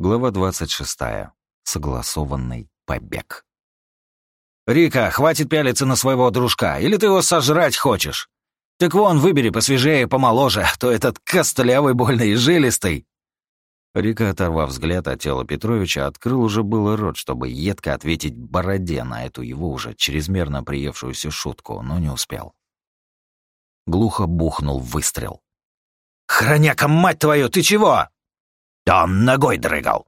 Глава 26. Согласованный побег. «Рика, хватит пялиться на своего дружка, или ты его сожрать хочешь? Так вон, выбери посвежее и помоложе, а то этот костлявый больный и жилистый». Рика, оторвав взгляд от тела Петровича, открыл уже было рот, чтобы едко ответить Бороде на эту его уже чрезмерно приевшуюся шутку, но не успел. Глухо бухнул выстрел. «Хроняка, мать твою, ты чего?» Да он ногой дрыгал.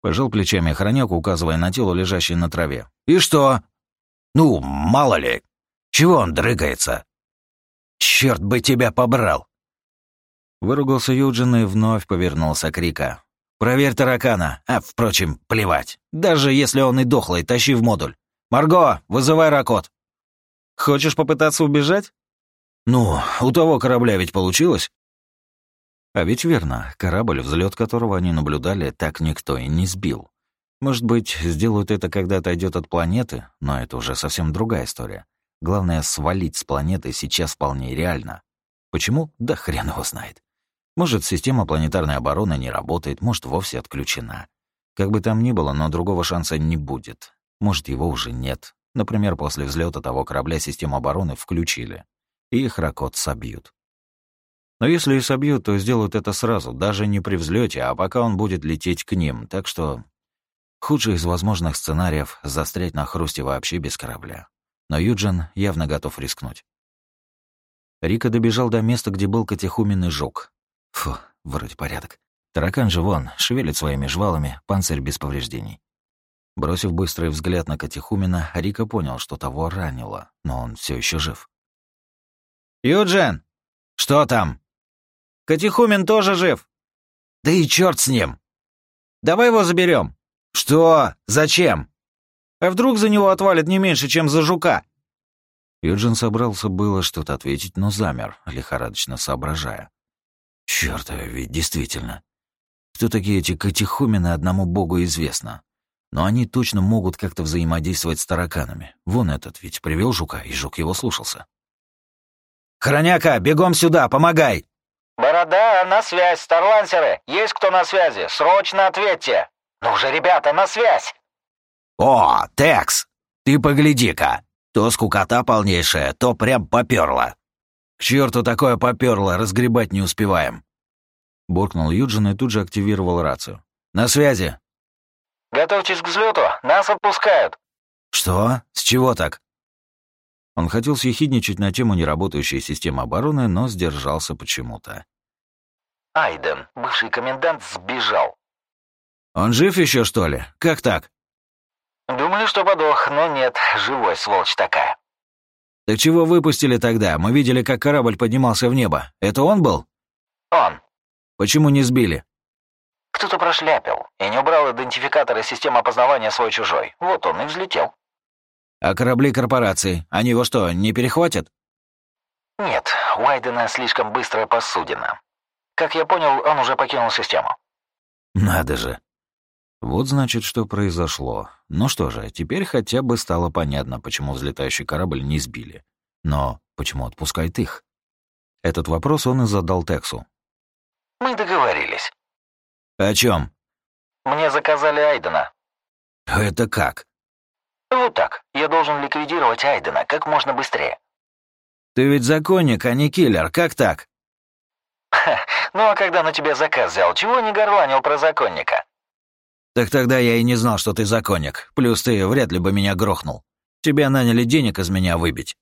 Пожал плечами охраняк, указывая на тело, лежащее на траве. «И что?» «Ну, мало ли. Чего он дрыгается?» «Черт бы тебя побрал!» Выругался Юджин и вновь повернулся к Рика. «Проверь таракана. А, впрочем, плевать. Даже если он и дохлый, тащи в модуль. Марго, вызывай Ракот». «Хочешь попытаться убежать?» «Ну, у того корабля ведь получилось?» А ведь верно, корабль, взлет которого они наблюдали, так никто и не сбил. Может быть, сделают это, когда отойдет от планеты, но это уже совсем другая история. Главное, свалить с планеты сейчас вполне реально. Почему? Да хрен его знает. Может, система планетарной обороны не работает, может, вовсе отключена. Как бы там ни было, но другого шанса не будет. Может, его уже нет. Например, после взлета того корабля систему обороны включили. И их ракот собьют. Но если и собьют, то сделают это сразу, даже не при взлете, а пока он будет лететь к ним. Так что худший из возможных сценариев — застрять на хрусте вообще без корабля. Но Юджин явно готов рискнуть. Рика добежал до места, где был катехуменный жук. Фу, вроде порядок. Таракан же вон, шевелит своими жвалами, панцирь без повреждений. Бросив быстрый взгляд на Катехумена, Рика понял, что того ранило, но он все еще жив. «Юджин! Что там?» Катехумен тоже жив. Да и черт с ним. Давай его заберем. Что? Зачем? А вдруг за него отвалит не меньше, чем за жука? Юджин собрался было что-то ответить, но замер, лихорадочно соображая. Чёрт, а ведь действительно. Кто такие эти катехумены, одному богу известно. Но они точно могут как-то взаимодействовать с тараканами. Вон этот ведь привел жука, и жук его слушался. «Хроняка, бегом сюда, помогай!» «Борода, на связь, старлансеры! Есть кто на связи? Срочно ответьте! Ну же, ребята, на связь!» «О, Текс, ты погляди-ка! То скукота полнейшая, то прям попёрло. К черту такое попёрло, разгребать не успеваем!» Буркнул Юджин и тут же активировал рацию. «На связи!» «Готовьтесь к взлету, нас отпускают!» «Что? С чего так?» Он хотел съехидничать на тему неработающей системы обороны, но сдержался почему-то. Айден, бывший комендант, сбежал. Он жив еще, что ли? Как так? Думали, что подох, но нет, живой сволочь такая. Так чего выпустили тогда? Мы видели, как корабль поднимался в небо. Это он был? Он. Почему не сбили? Кто-то прошляпил и не убрал идентификаторы системы опознавания свой-чужой. Вот он и взлетел. А корабли корпорации, они его что, не перехватят? Нет, у Айдена слишком быстрая посудина. Как я понял, он уже покинул систему. Надо же. Вот значит, что произошло. Ну что же, теперь хотя бы стало понятно, почему взлетающий корабль не сбили. Но почему отпускает их? Этот вопрос он и задал Тексу. Мы договорились. О чем? Мне заказали Айдена. Это как? Вот так. Я должен ликвидировать Айдена как можно быстрее. Ты ведь законник, а не киллер. Как так? ну а когда на тебя заказ взял, чего не горланил про законника? Так тогда я и не знал, что ты законник. Плюс ты вряд ли бы меня грохнул. Тебя наняли денег из меня выбить.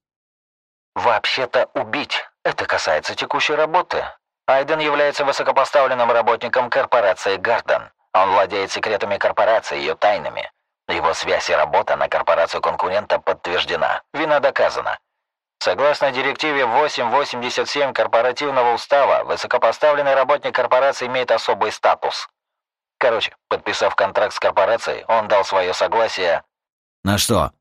Вообще-то убить. Это касается текущей работы. Айден является высокопоставленным работником корпорации Гарден. Он владеет секретами корпорации, ее тайнами. Его связь и работа на корпорацию конкурента подтверждена. Вина доказана. Согласно директиве 887 корпоративного устава, высокопоставленный работник корпорации имеет особый статус. Короче, подписав контракт с корпорацией, он дал свое согласие... На что?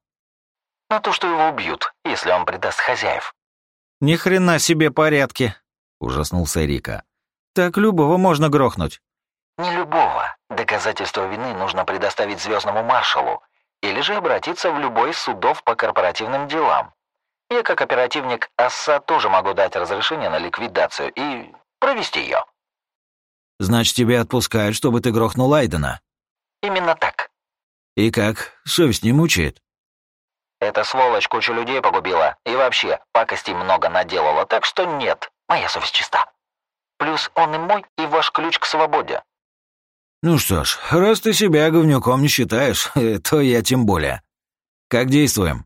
На то, что его убьют, если он предаст хозяев. Ни хрена себе порядки, ужаснулся Рика. Так любого можно грохнуть. Не любого. Доказательство вины нужно предоставить звездному маршалу или же обратиться в любой из судов по корпоративным делам. Я, как оперативник АСА, тоже могу дать разрешение на ликвидацию и провести ее. Значит, тебя отпускают, чтобы ты грохнул Айдена?» «Именно так». «И как? Совесть не мучает?» «Эта сволочь кучу людей погубила. И вообще, пакостей много наделала, так что нет, моя совесть чиста. Плюс он и мой, и ваш ключ к свободе». «Ну что ж, раз ты себя говнюком не считаешь, то я тем более. Как действуем?»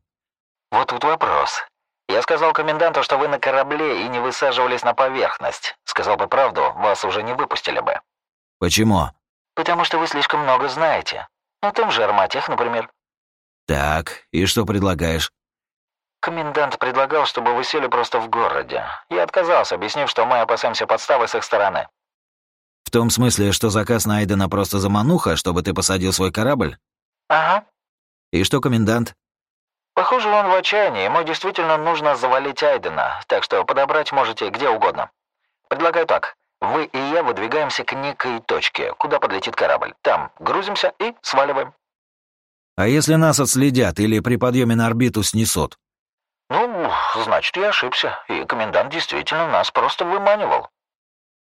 «Вот тут вопрос. Я сказал коменданту, что вы на корабле и не высаживались на поверхность. Сказал бы правду, вас уже не выпустили бы». «Почему?» «Потому что вы слишком много знаете. О том же Арматех, например». «Так, и что предлагаешь?» Комендант предлагал, чтобы вы сели просто в городе. Я отказался, объяснив, что мы опасаемся подставы с их стороны. В том смысле, что заказ найдена просто замануха, чтобы ты посадил свой корабль? Ага. И что комендант? Похоже, он в отчаянии. Ему действительно нужно завалить Айдена, так что подобрать можете где угодно. Предлагаю так. Вы и я выдвигаемся к некой точке, куда подлетит корабль. Там грузимся и сваливаем. А если нас отследят или при подъеме на орбиту снесут? Ну, значит, я ошибся, и комендант действительно нас просто выманивал.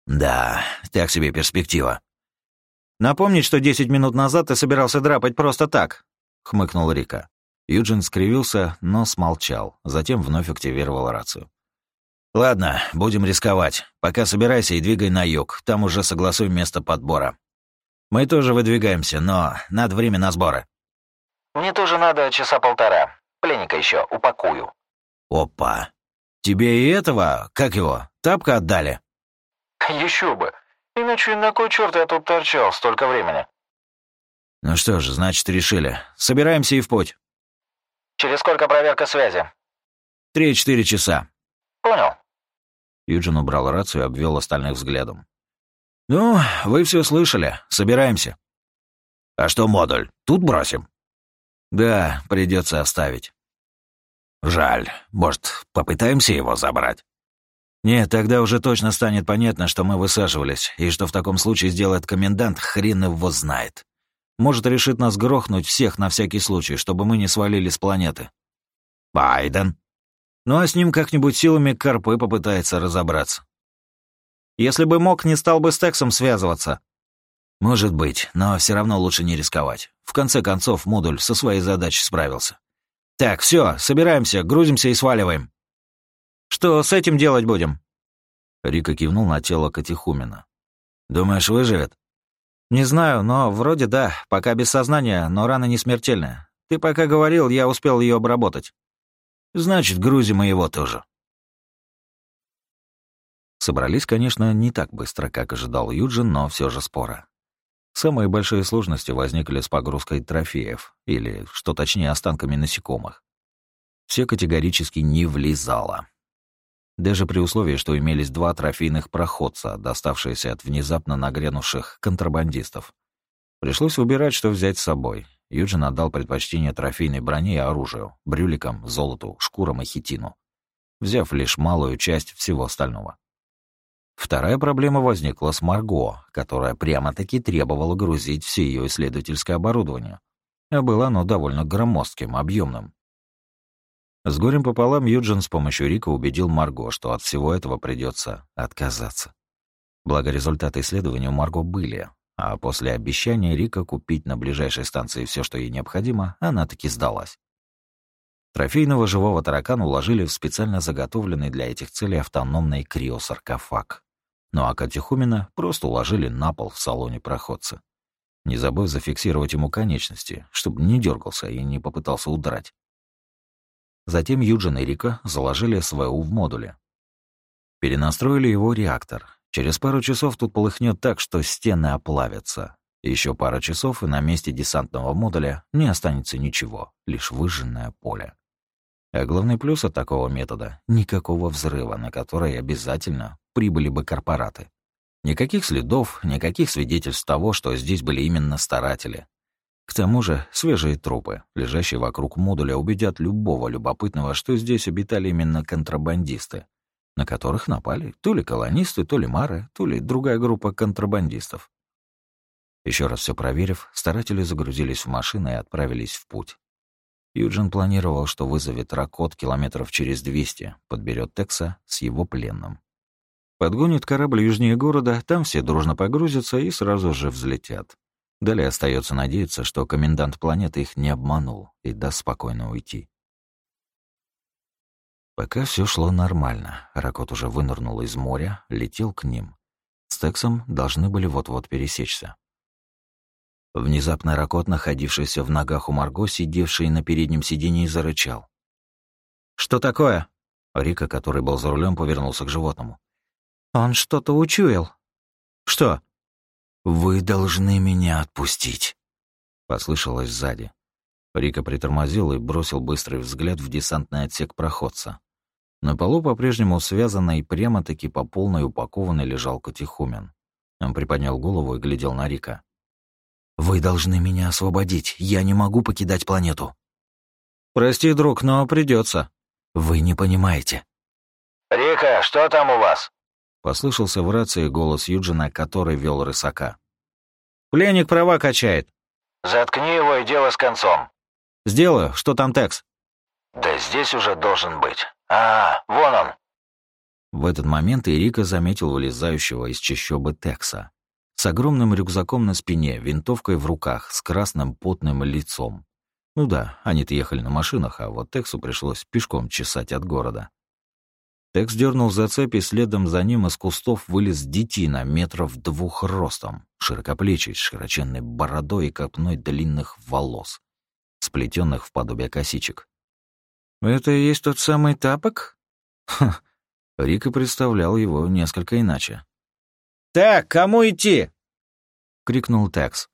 Да, так себе перспектива. Напомнить, что десять минут назад ты собирался драпать просто так, хмыкнул Рика. Юджин скривился, но смолчал, затем вновь активировал рацию. «Ладно, будем рисковать. Пока собирайся и двигай на юг, там уже согласуем место подбора. Мы тоже выдвигаемся, но надо время на сборы». «Мне тоже надо часа полтора. Пленника еще упакую». «Опа! Тебе и этого, как его, тапка отдали?» «Еще бы. Иначе на кой черт я тут торчал столько времени?» «Ну что же, значит, решили. Собираемся и в путь». Через сколько проверка связи? Три-четыре часа. Понял. Юджин убрал рацию и обвел остальных взглядом. «Ну, вы все слышали. Собираемся». «А что модуль? Тут бросим?» «Да, придется оставить». «Жаль. Может, попытаемся его забрать?» «Нет, тогда уже точно станет понятно, что мы высаживались, и что в таком случае сделает комендант, хрен его знает. Может, решит нас грохнуть всех на всякий случай, чтобы мы не свалили с планеты. Байден. Ну а с ним как-нибудь силами Карпы попытается разобраться. Если бы мог, не стал бы с Тексом связываться. Может быть, но все равно лучше не рисковать. В конце концов, модуль со своей задачей справился. Так, все, собираемся, грузимся и сваливаем. Что с этим делать будем? Рика кивнул на тело Катихумина. Думаешь, выживет? «Не знаю, но вроде да. Пока без сознания, но рана не смертельная. Ты пока говорил, я успел ее обработать». «Значит, грузим и его тоже». Собрались, конечно, не так быстро, как ожидал Юджин, но все же спора. Самые большие сложности возникли с погрузкой трофеев, или, что точнее, останками насекомых. Все категорически не влезало. Даже при условии, что имелись два трофейных проходца, доставшиеся от внезапно нагрянувших контрабандистов. Пришлось выбирать, что взять с собой. Юджин отдал предпочтение трофейной броне и оружию, брюликам, золоту, шкурам и хитину, взяв лишь малую часть всего остального. Вторая проблема возникла с Марго, которая прямо-таки требовала грузить все ее исследовательское оборудование. А было оно довольно громоздким, объемным. С горем пополам Юджин с помощью Рика убедил Марго, что от всего этого придется отказаться. Благо результаты исследования у Марго были, а после обещания Рика купить на ближайшей станции все, что ей необходимо, она таки сдалась. Трофейного живого таракана уложили в специально заготовленный для этих целей автономный криосаркофаг. Ну а Катихумина просто уложили на пол в салоне проходца, не забыв зафиксировать ему конечности, чтобы не дергался и не попытался удрать. Затем Юджин и Рика заложили СВУ в модуле. Перенастроили его реактор. Через пару часов тут полыхнет так, что стены оплавятся. Еще пара часов, и на месте десантного модуля не останется ничего, лишь выжженное поле. А главный плюс от такого метода — никакого взрыва, на который обязательно прибыли бы корпораты. Никаких следов, никаких свидетельств того, что здесь были именно старатели, к тому же свежие трупы, лежащие вокруг модуля, убедят любого любопытного, что здесь обитали именно контрабандисты, на которых напали то ли колонисты, то ли мары, то ли другая группа контрабандистов. Еще раз все проверив, старатели загрузились в машины и отправились в путь. Юджин планировал, что вызовет Ракот километров через 200, подберет Текса с его пленным. Подгонит корабль южнее города, там все дружно погрузятся и сразу же взлетят. Далее остается надеяться, что комендант планеты их не обманул и даст спокойно уйти. Пока все шло нормально, Ракот уже вынырнул из моря, летел к ним. С Тексом должны были вот-вот пересечься. Внезапно Ракот, находившийся в ногах у Марго, сидевший на переднем сиденье, зарычал. «Что такое?» Рика, который был за рулем, повернулся к животному. «Он что-то учуял». «Что?» «Вы должны меня отпустить», — послышалось сзади. Рика притормозил и бросил быстрый взгляд в десантный отсек проходца. На полу по-прежнему связанный прямо-таки по полной упакованной лежал Катихумен. Он приподнял голову и глядел на Рика. «Вы должны меня освободить. Я не могу покидать планету». «Прости, друг, но придется. «Вы не понимаете». «Рика, что там у вас?» Послышался в рации голос Юджина, который вел рысака. «Пленник права качает». «Заткни его и дело с концом». «Сделаю. Что там Текс?» «Да здесь уже должен быть. А, вон он». В этот момент Эрика заметил вылезающего из чащобы Текса с огромным рюкзаком на спине, винтовкой в руках, с красным потным лицом. Ну да, они-то ехали на машинах, а вот Тексу пришлось пешком чесать от города. Текс дернул за цепи, следом за ним из кустов вылез детина метров двух ростом, широкоплечий, с широченной бородой и копной длинных волос, сплетенных в подобие косичек. «Это и есть тот самый тапок?» Ха, Рика представлял его несколько иначе. «Так, кому идти?» — крикнул Текс.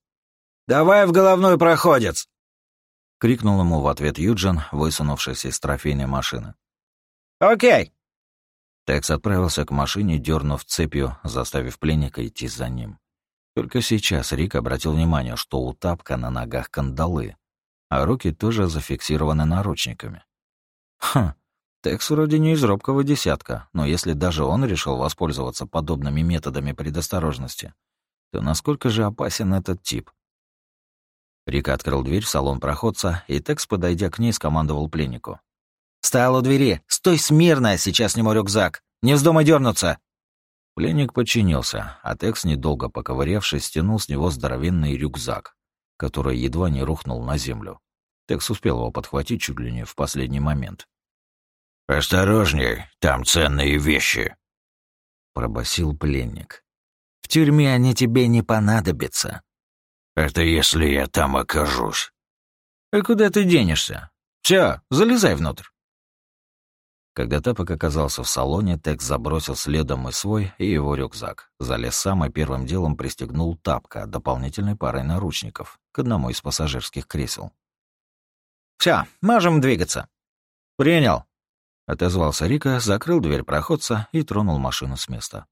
«Давай в головной проходец!» — крикнул ему в ответ Юджин, высунувшись из трофейной машины. «Окей!» Текс отправился к машине, дернув цепью, заставив пленника идти за ним. Только сейчас Рик обратил внимание, что у тапка на ногах кандалы, а руки тоже зафиксированы наручниками. Хм, Текс вроде не из робкого десятка, но если даже он решил воспользоваться подобными методами предосторожности, то насколько же опасен этот тип? Рик открыл дверь в салон проходца, и Текс, подойдя к ней, скомандовал пленнику. «Стал у двери! Стой смирно, сейчас сниму рюкзак! Не вздумай дернуться!» Пленник подчинился, а Текс, недолго поковырявшись, стянул с него здоровенный рюкзак, который едва не рухнул на землю. Текс успел его подхватить чуть ли не в последний момент. «Осторожней, там ценные вещи», — пробасил пленник. «В тюрьме они тебе не понадобятся». «Это если я там окажусь». «А куда ты денешься? Все, залезай внутрь». Когда Тапок оказался в салоне, Текс забросил следом и свой, и его рюкзак. Залез сам и первым делом пристегнул Тапка дополнительной парой наручников к одному из пассажирских кресел. «Всё, можем двигаться». «Принял», — отозвался Рика, закрыл дверь проходца и тронул машину с места.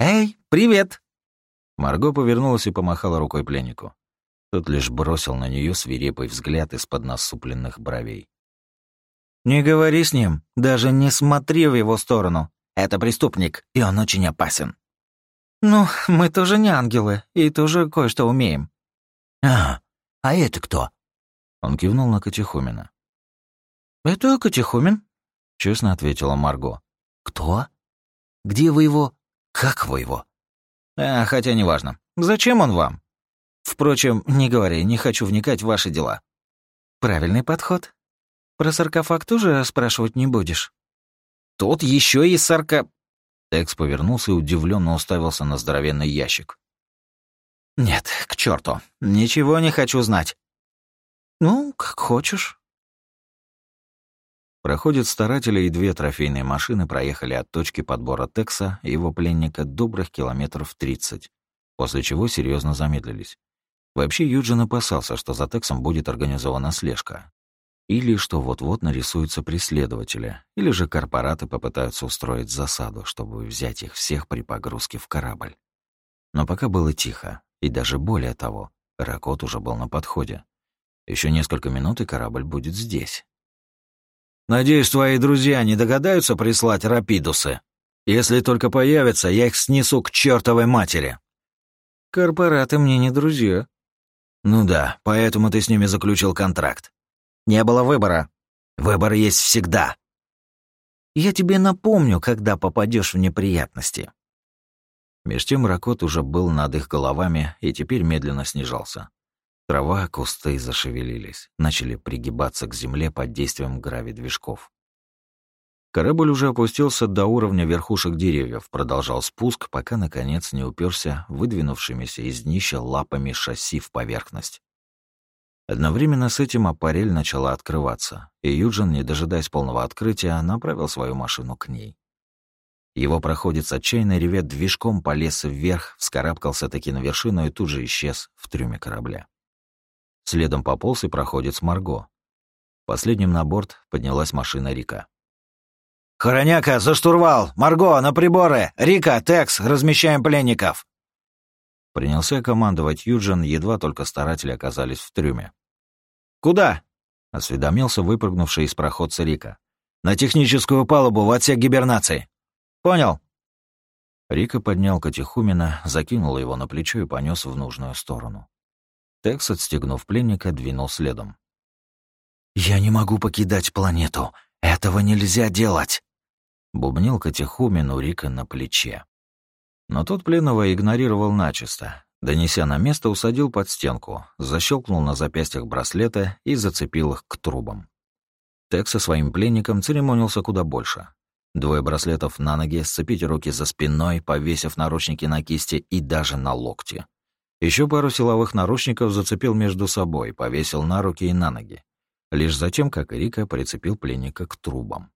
«Эй, привет!» Марго повернулась и помахала рукой пленнику. Тот лишь бросил на нее свирепый взгляд из-под насупленных бровей. «Не говори с ним, даже не смотри в его сторону. Это преступник, и он очень опасен». «Ну, мы тоже не ангелы, и тоже кое-что умеем». «А, а это кто?» Он кивнул на Катихумина. «Это Катихумен», — честно ответила Марго. «Кто? Где вы его? Как вы его?» «А, хотя неважно. Зачем он вам? Впрочем, не говори, не хочу вникать в ваши дела». «Правильный подход», про саркофаг тоже спрашивать не будешь? Тут еще и сарка... Текс повернулся и удивленно уставился на здоровенный ящик. Нет, к черту, ничего не хочу знать. Ну, как хочешь. Проходит старатели и две трофейные машины проехали от точки подбора Текса и его пленника добрых километров 30, после чего серьезно замедлились. Вообще Юджин опасался, что за Тексом будет организована слежка, или что вот-вот нарисуются преследователи, или же корпораты попытаются устроить засаду, чтобы взять их всех при погрузке в корабль. Но пока было тихо, и даже более того, Ракот уже был на подходе. Еще несколько минут, и корабль будет здесь. «Надеюсь, твои друзья не догадаются прислать рапидусы? Если только появятся, я их снесу к чертовой матери». «Корпораты мне не друзья». «Ну да, поэтому ты с ними заключил контракт. Не было выбора. Выбор есть всегда. Я тебе напомню, когда попадешь в неприятности». Меж тем Ракот уже был над их головами и теперь медленно снижался. Трава, кусты зашевелились, начали пригибаться к земле под действием гравидвижков. Корабль уже опустился до уровня верхушек деревьев, продолжал спуск, пока, наконец, не уперся выдвинувшимися из днища лапами шасси в поверхность. Одновременно с этим аппарель начала открываться, и Юджин, не дожидаясь полного открытия, направил свою машину к ней. Его проходец отчаянно ревет движком, полез вверх, вскарабкался таки на вершину и тут же исчез в трюме корабля. Следом пополз и проходец Марго. Последним на борт поднялась машина Рика. «Хороняка, за штурвал! Марго, на приборы! Рика, Текс, размещаем пленников!» Принялся командовать Юджин, едва только старатели оказались в трюме. «Куда?» — осведомился выпрыгнувший из проходца Рика. «На техническую палубу в отсек гибернации». «Понял». Рика поднял Катехумина, закинул его на плечо и понес в нужную сторону. Текс, отстегнув пленника, двинул следом. «Я не могу покидать планету. Этого нельзя делать!» Бубнил Катехумен у Рика на плече. Но тот пленного игнорировал начисто. Донеся на место, усадил под стенку, защелкнул на запястьях браслета и зацепил их к трубам. Тек со своим пленником церемонился куда больше. Двое браслетов на ноги, сцепить руки за спиной, повесив наручники на кисти и даже на локти. Еще пару силовых наручников зацепил между собой, повесил на руки и на ноги. Лишь затем, как Рика, прицепил пленника к трубам.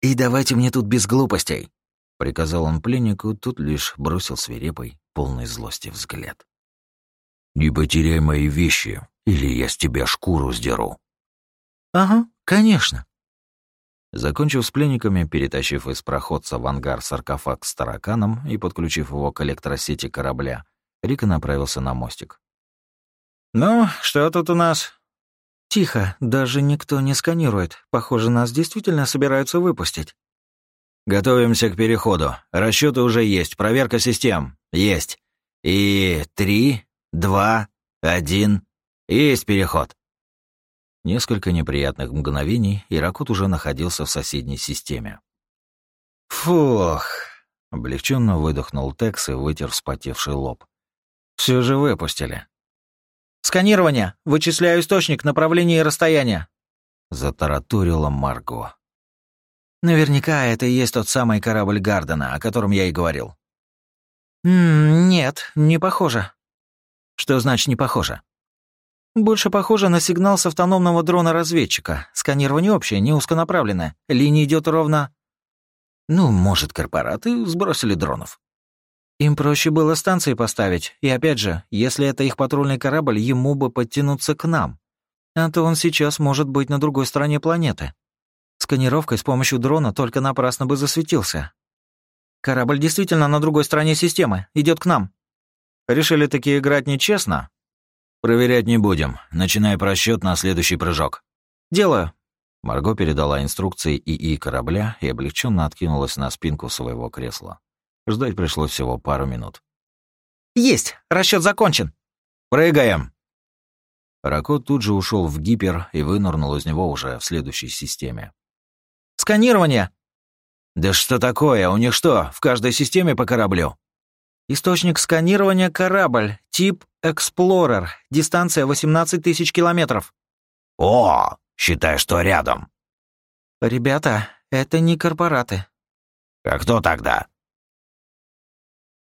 «И давайте мне тут без глупостей!» — приказал он пленнику, тут лишь бросил свирепый, полный злости взгляд. «Не потеряй мои вещи, или я с тебя шкуру сдеру». «Ага, конечно». Закончив с пленниками, перетащив из проходца в ангар саркофаг с тараканом и подключив его к электросети корабля, Рика направился на мостик. «Ну, что тут у нас?» «Тихо, даже никто не сканирует. Похоже, нас действительно собираются выпустить». «Готовимся к переходу. Расчеты уже есть. Проверка систем. Есть. И три, два, один. Есть переход». Несколько неприятных мгновений, и Ракут уже находился в соседней системе. «Фух!» — облегченно выдохнул Текс и вытер вспотевший лоб. «Все же выпустили». «Сканирование! Вычисляю источник, направление и расстояние!» Затараторила Марго. «Наверняка это и есть тот самый корабль Гардена, о котором я и говорил». «М «Нет, не похоже». «Что значит «не похоже»?» «Больше похоже на сигнал с автономного дрона-разведчика. Сканирование общее, не узконаправленное. Линия идет ровно...» «Ну, может, корпораты сбросили дронов?» Им проще было станции поставить, и опять же, если это их патрульный корабль, ему бы подтянуться к нам. А то он сейчас может быть на другой стороне планеты. Сканировкой с помощью дрона только напрасно бы засветился. Корабль действительно на другой стороне системы, идет к нам. Решили таки играть нечестно? Проверять не будем. Начинай просчет на следующий прыжок. Делаю. Марго передала инструкции ИИ корабля и облегченно откинулась на спинку своего кресла. Ждать пришлось всего пару минут. «Есть! Расчет закончен!» «Прыгаем!» Ракот тут же ушел в гипер и вынырнул из него уже в следующей системе. «Сканирование!» «Да что такое? У них что, в каждой системе по кораблю?» «Источник сканирования — корабль, тип Explorer, дистанция 18 тысяч километров». «О, считай, что рядом». «Ребята, это не корпораты». «А кто тогда?»